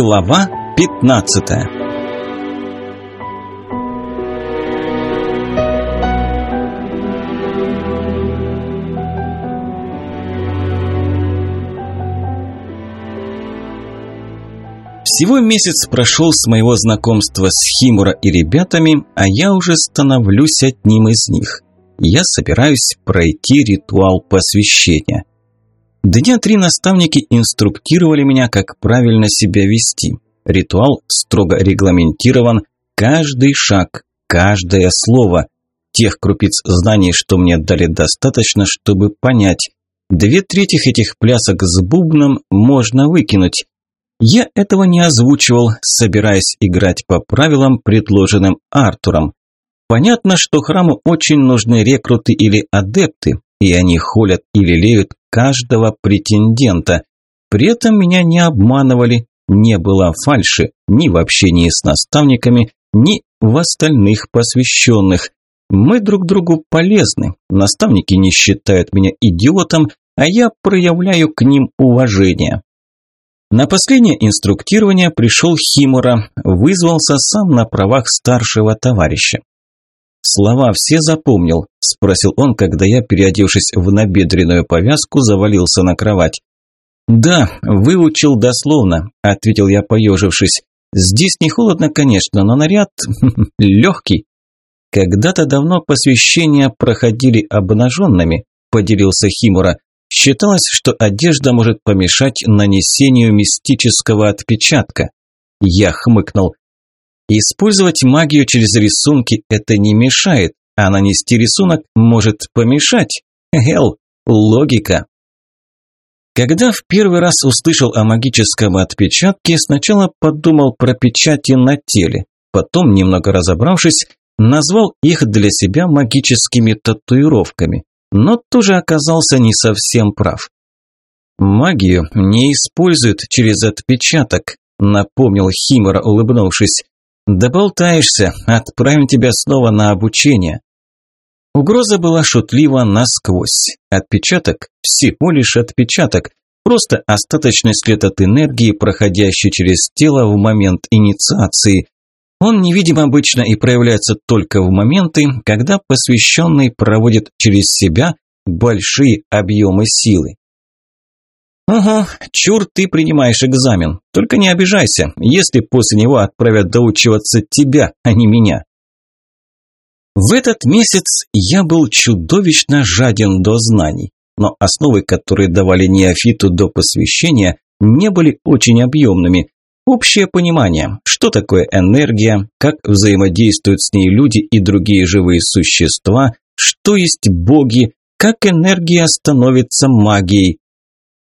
Глава 15 Всего месяц прошел с моего знакомства с Химура и ребятами, а я уже становлюсь одним из них. Я собираюсь пройти ритуал посвящения. Дня три наставники инструктировали меня, как правильно себя вести. Ритуал строго регламентирован, каждый шаг, каждое слово. Тех крупиц знаний, что мне дали достаточно, чтобы понять. Две трети этих плясок с бубном можно выкинуть. Я этого не озвучивал, собираясь играть по правилам, предложенным Артуром. Понятно, что храму очень нужны рекруты или адепты, и они холят и лелеют каждого претендента. При этом меня не обманывали, не было фальши ни в общении с наставниками, ни в остальных посвященных. Мы друг другу полезны, наставники не считают меня идиотом, а я проявляю к ним уважение. На последнее инструктирование пришел Химура, вызвался сам на правах старшего товарища. «Слова все запомнил?» – спросил он, когда я, переодевшись в набедренную повязку, завалился на кровать. «Да, выучил дословно», – ответил я, поежившись. «Здесь не холодно, конечно, но наряд легкий». «Когда-то давно посвящения проходили обнаженными», – поделился Химура. «Считалось, что одежда может помешать нанесению мистического отпечатка». Я хмыкнул. Использовать магию через рисунки это не мешает, а нанести рисунок может помешать. Хелл, логика. Когда в первый раз услышал о магическом отпечатке, сначала подумал про печати на теле, потом, немного разобравшись, назвал их для себя магическими татуировками, но тоже оказался не совсем прав. «Магию не используют через отпечаток», – напомнил Химера, улыбнувшись. «Да болтаешься, отправим тебя снова на обучение». Угроза была шутлива насквозь. Отпечаток – всего лишь отпечаток, просто остаточный след от энергии, проходящий через тело в момент инициации. Он невидим обычно и проявляется только в моменты, когда посвященный проводит через себя большие объемы силы. «Ага, чур ты принимаешь экзамен. Только не обижайся, если после него отправят доучиваться тебя, а не меня». В этот месяц я был чудовищно жаден до знаний, но основы, которые давали неофиту до посвящения, не были очень объемными. Общее понимание, что такое энергия, как взаимодействуют с ней люди и другие живые существа, что есть боги, как энергия становится магией,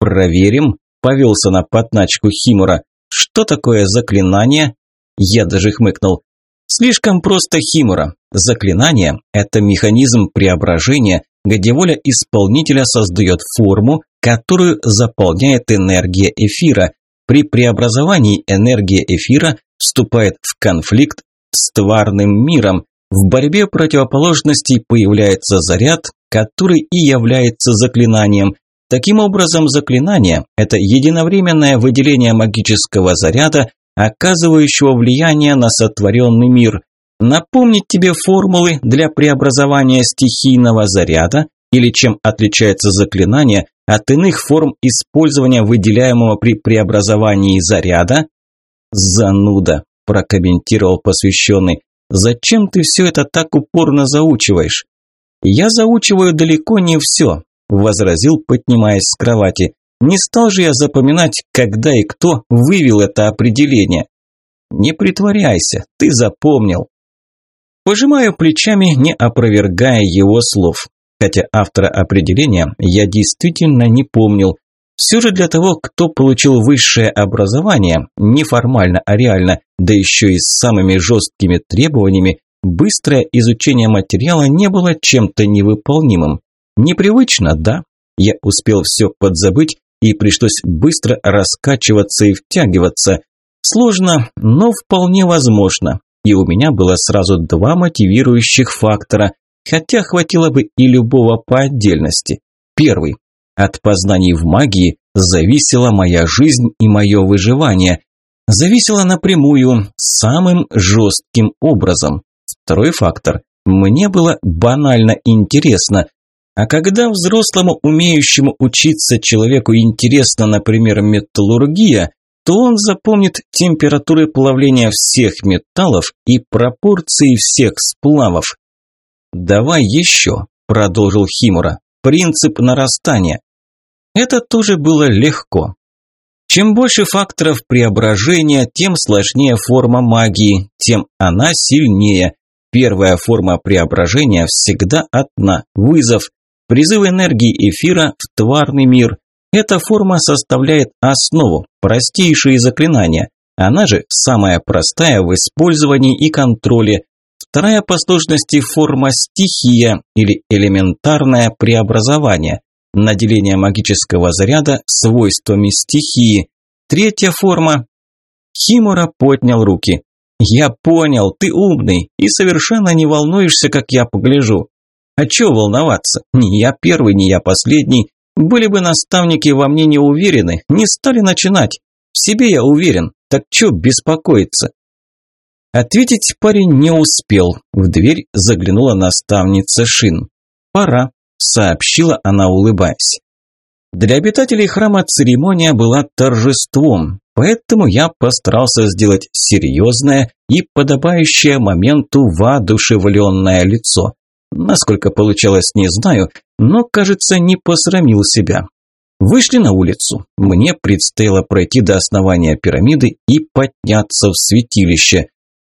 «Проверим», – повелся на подначку Химура. «Что такое заклинание?» Я даже хмыкнул. «Слишком просто Химура. Заклинание – это механизм преображения, где воля исполнителя создает форму, которую заполняет энергия эфира. При преобразовании энергия эфира вступает в конфликт с тварным миром. В борьбе противоположностей появляется заряд, который и является заклинанием. Таким образом, заклинание – это единовременное выделение магического заряда, оказывающего влияние на сотворенный мир. Напомнить тебе формулы для преобразования стихийного заряда или чем отличается заклинание от иных форм использования выделяемого при преобразовании заряда? «Зануда», – прокомментировал посвященный. «Зачем ты все это так упорно заучиваешь?» «Я заучиваю далеко не все возразил, поднимаясь с кровати. Не стал же я запоминать, когда и кто вывел это определение. Не притворяйся, ты запомнил. Пожимаю плечами, не опровергая его слов. Хотя автора определения я действительно не помнил. Все же для того, кто получил высшее образование, не формально, а реально, да еще и с самыми жесткими требованиями, быстрое изучение материала не было чем-то невыполнимым. Непривычно, да. Я успел все подзабыть и пришлось быстро раскачиваться и втягиваться. Сложно, но вполне возможно. И у меня было сразу два мотивирующих фактора, хотя хватило бы и любого по отдельности. Первый. От познаний в магии зависела моя жизнь и мое выживание. зависело напрямую, самым жестким образом. Второй фактор. Мне было банально интересно. А когда взрослому, умеющему учиться человеку интересно, например, металлургия, то он запомнит температуры плавления всех металлов и пропорции всех сплавов. «Давай еще», – продолжил Химура, – «принцип нарастания». Это тоже было легко. Чем больше факторов преображения, тем сложнее форма магии, тем она сильнее. Первая форма преображения всегда одна – вызов. Призыв энергии эфира в тварный мир. Эта форма составляет основу, простейшие заклинания. Она же самая простая в использовании и контроле. Вторая по сложности форма стихия или элементарное преобразование наделение магического заряда свойствами стихии. Третья форма. Химура поднял руки. «Я понял, ты умный и совершенно не волнуешься, как я погляжу. А чё волноваться? Ни я первый, ни я последний. Были бы наставники во мне не уверены, не стали начинать. В себе я уверен, так чё беспокоиться?» Ответить парень не успел. В дверь заглянула наставница Шин. «Пора», сообщила она, улыбаясь. Для обитателей храма церемония была торжеством, поэтому я постарался сделать серьезное и подобающее моменту воодушевленное лицо. Насколько получалось, не знаю, но, кажется, не посрамил себя. Вышли на улицу. Мне предстояло пройти до основания пирамиды и подняться в святилище.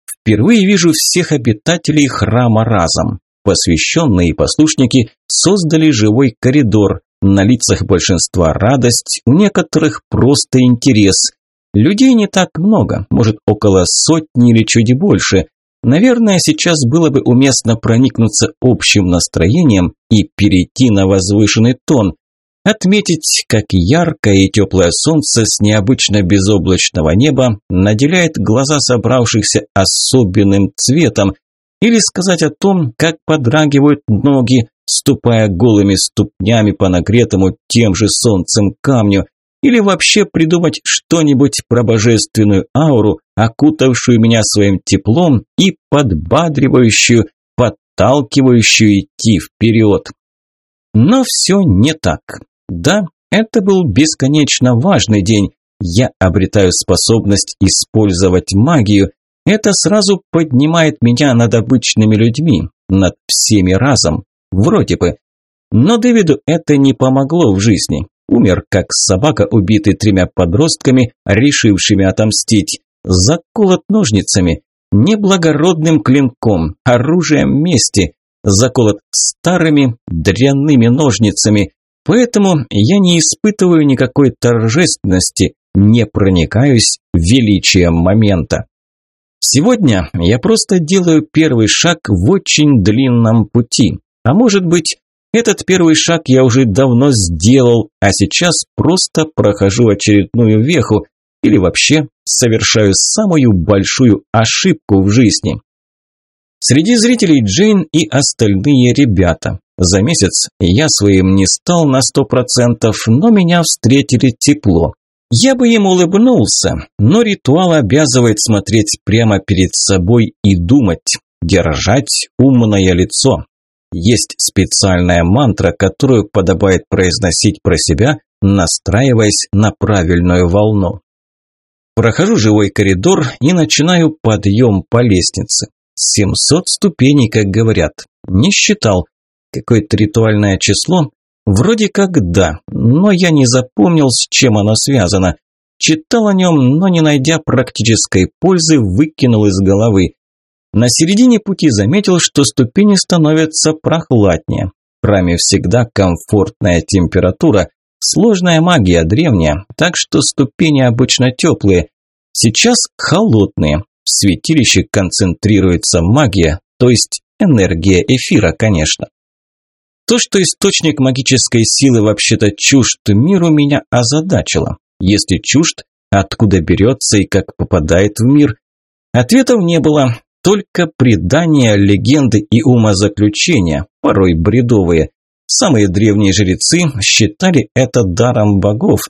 Впервые вижу всех обитателей храма разом. Посвященные послушники создали живой коридор. На лицах большинства радость, у некоторых просто интерес. Людей не так много, может около сотни или чуть больше. Наверное, сейчас было бы уместно проникнуться общим настроением и перейти на возвышенный тон. Отметить, как яркое и теплое солнце с необычно безоблачного неба наделяет глаза собравшихся особенным цветом, или сказать о том, как подрагивают ноги, ступая голыми ступнями по нагретому тем же солнцем камню, или вообще придумать что-нибудь про божественную ауру, окутавшую меня своим теплом и подбадривающую, подталкивающую идти вперед. Но все не так. Да, это был бесконечно важный день. Я обретаю способность использовать магию, это сразу поднимает меня над обычными людьми, над всеми разом, вроде бы. Но Дэвиду это не помогло в жизни. Умер, как собака, убитый тремя подростками, решившими отомстить. Заколот ножницами, неблагородным клинком, оружием мести. Заколот старыми дрянными ножницами. Поэтому я не испытываю никакой торжественности, не проникаюсь величием момента. Сегодня я просто делаю первый шаг в очень длинном пути. А может быть, этот первый шаг я уже давно сделал, а сейчас просто прохожу очередную веху или вообще совершаю самую большую ошибку в жизни. Среди зрителей Джейн и остальные ребята. За месяц я своим не стал на сто процентов, но меня встретили тепло. Я бы ему улыбнулся, но ритуал обязывает смотреть прямо перед собой и думать, держать умное лицо. Есть специальная мантра, которую подобает произносить про себя, настраиваясь на правильную волну. Прохожу живой коридор и начинаю подъем по лестнице. 700 ступеней, как говорят. Не считал. Какое-то ритуальное число, Вроде как да, но я не запомнил, с чем оно связано. Читал о нем, но не найдя практической пользы, выкинул из головы. На середине пути заметил, что ступени становятся прохладнее. В храме всегда комфортная температура, сложная магия древняя, так что ступени обычно теплые. Сейчас холодные. В святилище концентрируется магия, то есть энергия эфира, конечно. То, что источник магической силы вообще-то чужд миру, меня озадачило. Если чужд, откуда берется и как попадает в мир? Ответов не было, только предания, легенды и умозаключения, порой бредовые. Самые древние жрецы считали это даром богов.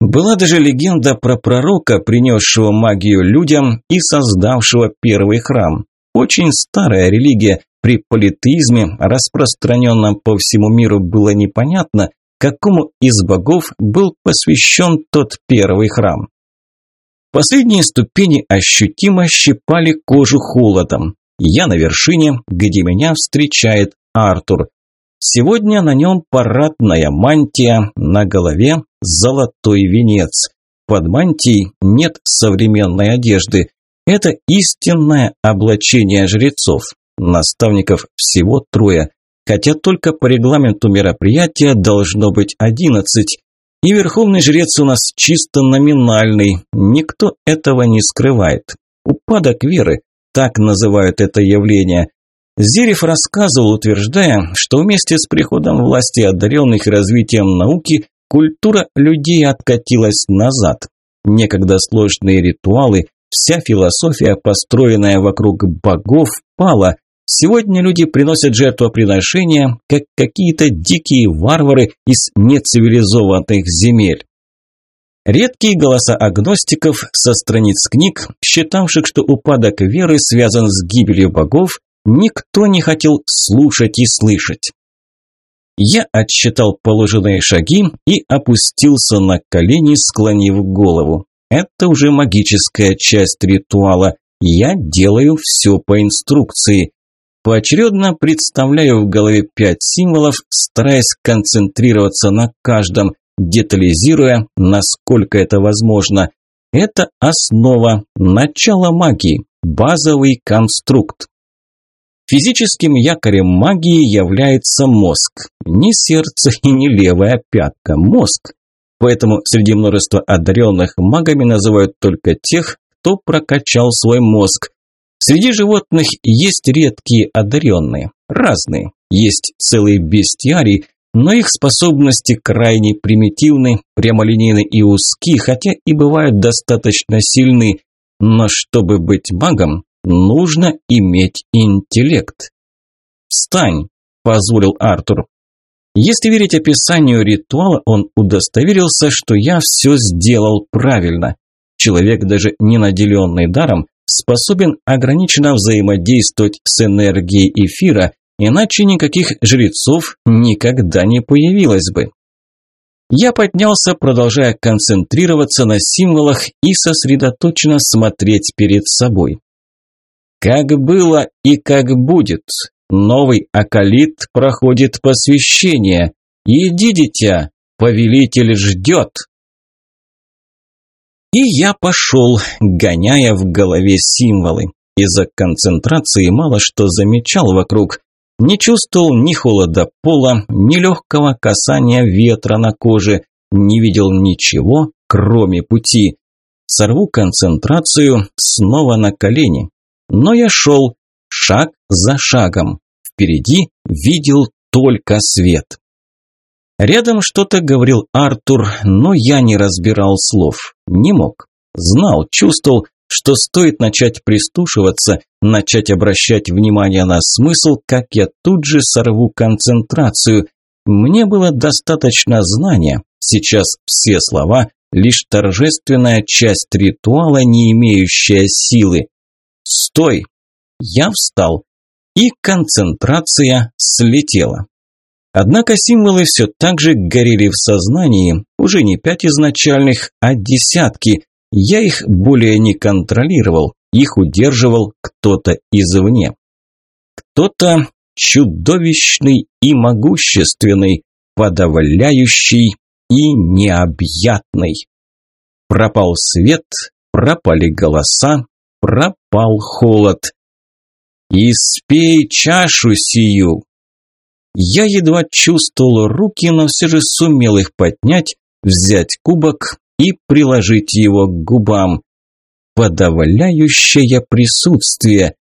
Была даже легенда про пророка, принесшего магию людям и создавшего первый храм. Очень старая религия, при политеизме, распространенном по всему миру, было непонятно, какому из богов был посвящен тот первый храм. Последние ступени ощутимо щипали кожу холодом. Я на вершине, где меня встречает Артур. Сегодня на нем парадная мантия, на голове золотой венец. Под мантией нет современной одежды. Это истинное облачение жрецов. Наставников всего трое, хотя только по регламенту мероприятия должно быть одиннадцать. И верховный жрец у нас чисто номинальный, никто этого не скрывает. Упадок веры, так называют это явление. Зерев рассказывал, утверждая, что вместе с приходом власти одаренных и развитием науки культура людей откатилась назад. Некогда сложные ритуалы, вся философия, построенная вокруг богов, пала. Сегодня люди приносят жертвоприношения, как какие-то дикие варвары из нецивилизованных земель. Редкие голоса агностиков со страниц книг, считавших, что упадок веры связан с гибелью богов, никто не хотел слушать и слышать. Я отсчитал положенные шаги и опустился на колени, склонив голову. Это уже магическая часть ритуала. Я делаю все по инструкции. Поочередно представляю в голове пять символов, стараясь концентрироваться на каждом, детализируя, насколько это возможно. Это основа, начало магии, базовый конструкт. Физическим якорем магии является мозг. Не сердце и не левая пятка, мозг. Поэтому среди множества одаренных магами называют только тех, кто прокачал свой мозг. Среди животных есть редкие одаренные, разные. Есть целые бестиарии, но их способности крайне примитивны, прямолинейны и узки, хотя и бывают достаточно сильны. Но чтобы быть магом, нужно иметь интеллект. «Встань!» – позволил Артур. Если верить описанию ритуала, он удостоверился, что я все сделал правильно. Человек, даже не наделенный даром, способен ограниченно взаимодействовать с энергией эфира, иначе никаких жрецов никогда не появилось бы. Я поднялся, продолжая концентрироваться на символах и сосредоточенно смотреть перед собой. Как было и как будет. Новый акалит проходит посвящение. Иди, дитя, повелитель ждет. И я пошел, гоняя в голове символы. Из-за концентрации мало что замечал вокруг. Не чувствовал ни холода пола, ни легкого касания ветра на коже, не видел ничего, кроме пути. Сорву концентрацию, снова на колени. Но я шел, шаг за шагом. Впереди видел только свет. Рядом что-то говорил Артур, но я не разбирал слов. Не мог. Знал, чувствовал, что стоит начать прислушиваться, начать обращать внимание на смысл, как я тут же сорву концентрацию. Мне было достаточно знания. Сейчас все слова – лишь торжественная часть ритуала, не имеющая силы. «Стой!» Я встал, и концентрация слетела. Однако символы все так же горели в сознании, уже не пять изначальных, а десятки, я их более не контролировал, их удерживал кто-то извне. Кто-то чудовищный и могущественный, подавляющий и необъятный. Пропал свет, пропали голоса, пропал холод. «Испей чашу сию!» Я едва чувствовал руки, но все же сумел их поднять, взять кубок и приложить его к губам. Подавляющее присутствие.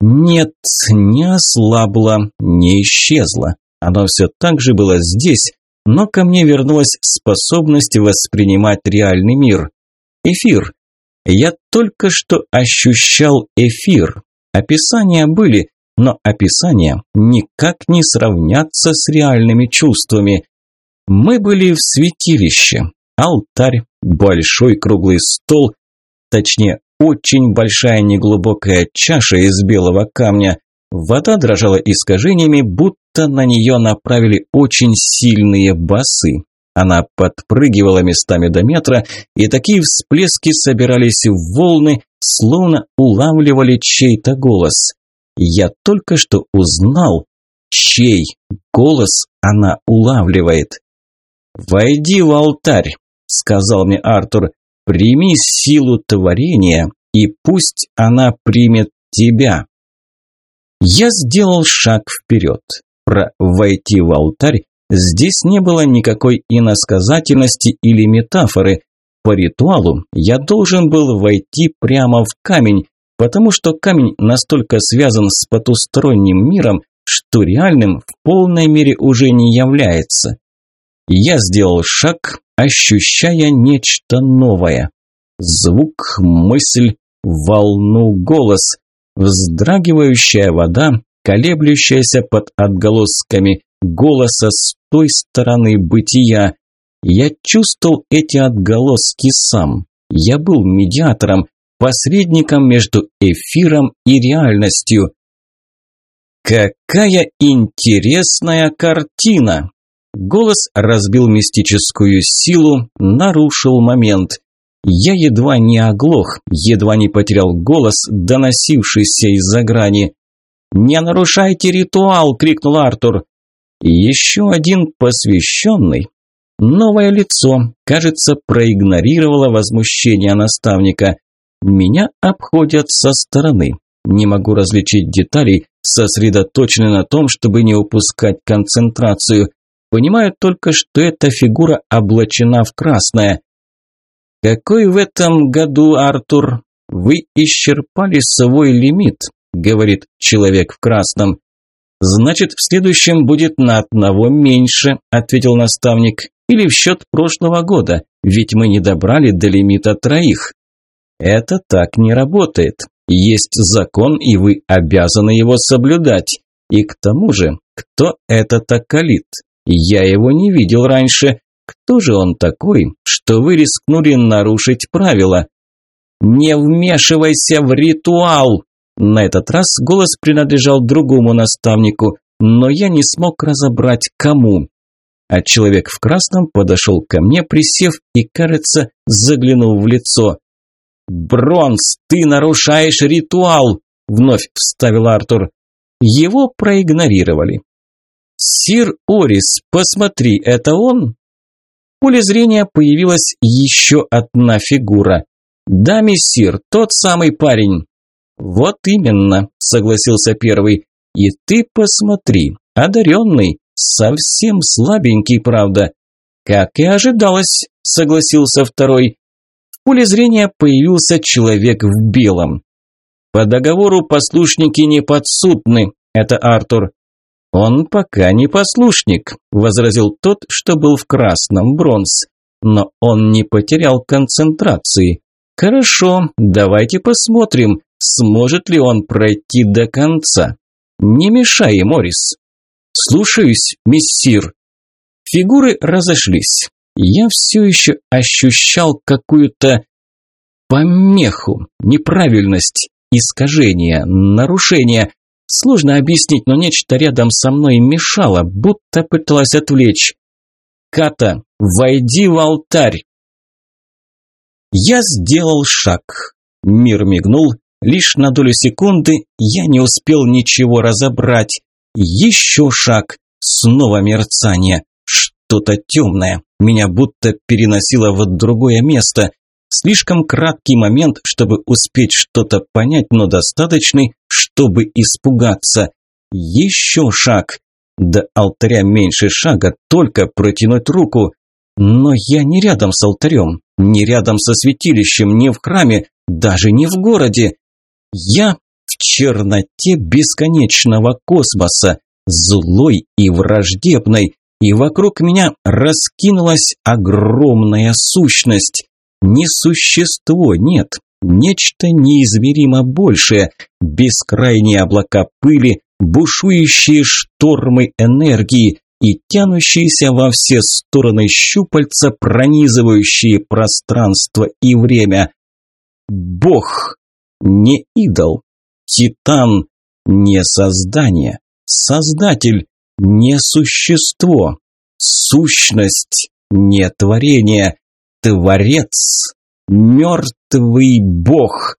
Нет, не ослабло, не исчезло. Оно все так же было здесь, но ко мне вернулась способность воспринимать реальный мир. Эфир. Я только что ощущал эфир. Описания были, но описания никак не сравнятся с реальными чувствами. Мы были в святилище, алтарь, большой круглый стол, точнее, очень большая неглубокая чаша из белого камня. Вода дрожала искажениями, будто на нее направили очень сильные басы. Она подпрыгивала местами до метра, и такие всплески собирались в волны, словно улавливали чей-то голос. Я только что узнал, чей голос она улавливает. «Войди в алтарь», – сказал мне Артур, – «прими силу творения, и пусть она примет тебя». Я сделал шаг вперед. Про «войти в алтарь» здесь не было никакой иносказательности или метафоры. По ритуалу я должен был войти прямо в камень, потому что камень настолько связан с потусторонним миром, что реальным в полной мере уже не является. Я сделал шаг, ощущая нечто новое. Звук, мысль, волну, голос, вздрагивающая вода, колеблющаяся под отголосками голоса с той стороны бытия. Я чувствовал эти отголоски сам. Я был медиатором, посредником между эфиром и реальностью. Какая интересная картина! Голос разбил мистическую силу, нарушил момент. Я едва не оглох, едва не потерял голос, доносившийся из-за грани. «Не нарушайте ритуал!» – крикнул Артур. Еще один посвященный. Новое лицо, кажется, проигнорировало возмущение наставника. Меня обходят со стороны. Не могу различить деталей, сосредоточены на том, чтобы не упускать концентрацию. Понимаю только, что эта фигура облачена в красное. «Какой в этом году, Артур? Вы исчерпали свой лимит», – говорит человек в красном. «Значит, в следующем будет на одного меньше», – ответил наставник. «Или в счет прошлого года, ведь мы не добрали до лимита троих». Это так не работает. Есть закон, и вы обязаны его соблюдать. И к тому же, кто этот Акалит? Я его не видел раньше. Кто же он такой, что вы рискнули нарушить правила? Не вмешивайся в ритуал! На этот раз голос принадлежал другому наставнику, но я не смог разобрать, кому. А человек в красном подошел ко мне, присев и, кажется, заглянул в лицо. «Бронз, ты нарушаешь ритуал!» – вновь вставил Артур. Его проигнорировали. «Сир Орис, посмотри, это он?» В поле зрения появилась еще одна фигура. «Да, мессир, тот самый парень». «Вот именно», – согласился первый. «И ты посмотри, одаренный, совсем слабенький, правда». «Как и ожидалось», – согласился второй поле зрения появился человек в белом. «По договору послушники не подсудны, это Артур». «Он пока не послушник», – возразил тот, что был в красном бронз. «Но он не потерял концентрации. Хорошо, давайте посмотрим, сможет ли он пройти до конца. Не мешай, Морис». «Слушаюсь, миссир». Фигуры разошлись я все еще ощущал какую-то помеху, неправильность, искажение, нарушение. Сложно объяснить, но нечто рядом со мной мешало, будто пыталась отвлечь. «Ката, войди в алтарь!» Я сделал шаг. Мир мигнул. Лишь на долю секунды я не успел ничего разобрать. Еще шаг. Снова мерцание. Что-то темное. Меня будто переносило в другое место. Слишком краткий момент, чтобы успеть что-то понять, но достаточный, чтобы испугаться. Еще шаг. До алтаря меньше шага, только протянуть руку. Но я не рядом с алтарем, не рядом со святилищем, не в храме, даже не в городе. Я в черноте бесконечного космоса, злой и враждебной, и вокруг меня раскинулась огромная сущность. Не существо, нет, нечто неизмеримо большее, бескрайние облака пыли, бушующие штормы энергии, и тянущиеся во все стороны щупальца, пронизывающие пространство и время. Бог, не идол, титан, не создание, создатель, не существо, сущность, не творение, творец, мертвый бог.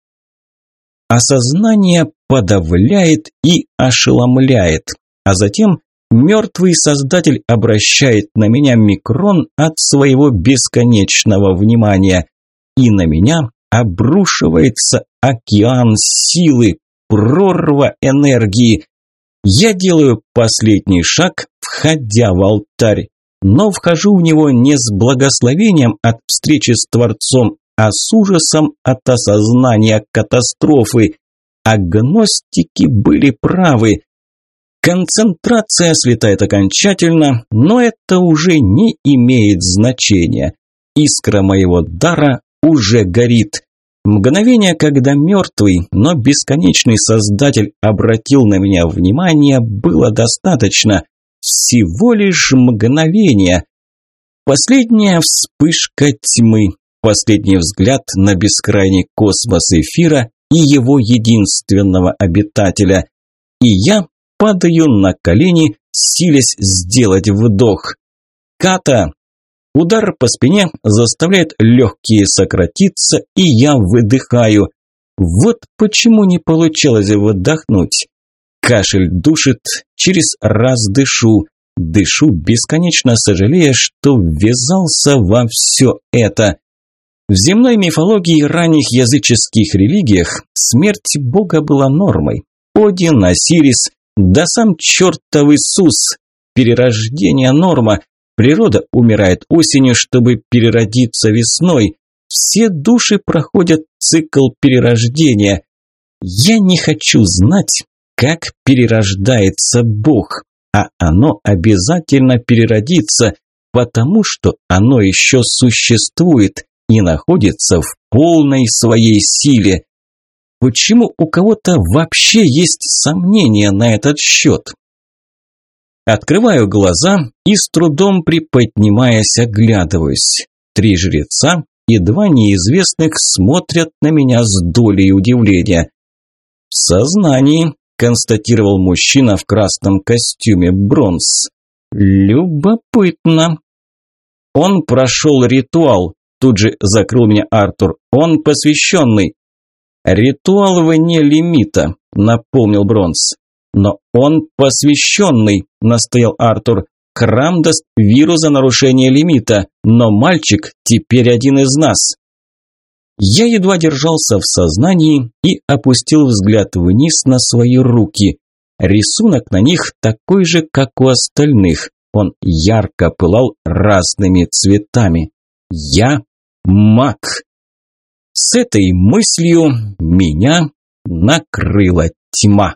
Осознание подавляет и ошеломляет, а затем мертвый создатель обращает на меня микрон от своего бесконечного внимания, и на меня обрушивается океан силы, прорва энергии. Я делаю последний шаг, входя в алтарь, но вхожу в него не с благословением от встречи с Творцом, а с ужасом от осознания катастрофы. Агностики были правы. Концентрация слетает окончательно, но это уже не имеет значения. Искра моего дара уже горит. Мгновение, когда мертвый, но бесконечный создатель обратил на меня внимание, было достаточно. Всего лишь мгновение. Последняя вспышка тьмы, последний взгляд на бескрайний космос эфира и его единственного обитателя. И я падаю на колени, силясь сделать вдох. «Ката!» Удар по спине заставляет легкие сократиться, и я выдыхаю. Вот почему не получилось выдохнуть. Кашель душит, через раз дышу. Дышу, бесконечно сожалея, что ввязался во все это. В земной мифологии ранних языческих религиях смерть бога была нормой. Один, Осирис, да сам чертов Иисус. Перерождение норма, Природа умирает осенью, чтобы переродиться весной. Все души проходят цикл перерождения. Я не хочу знать, как перерождается Бог, а оно обязательно переродится, потому что оно еще существует и находится в полной своей силе. Почему у кого-то вообще есть сомнения на этот счет? Открываю глаза и с трудом приподнимаясь оглядываюсь. Три жреца и два неизвестных смотрят на меня с долей удивления. «В сознании», – констатировал мужчина в красном костюме бронз. «Любопытно». «Он прошел ритуал», – тут же закрыл меня Артур. «Он посвященный». «Ритуал вне лимита», – напомнил бронз. «Но он посвященный», – настоял Артур. «Храм даст виру за нарушение лимита, но мальчик теперь один из нас». Я едва держался в сознании и опустил взгляд вниз на свои руки. Рисунок на них такой же, как у остальных. Он ярко пылал разными цветами. Я маг. С этой мыслью меня накрыла тьма.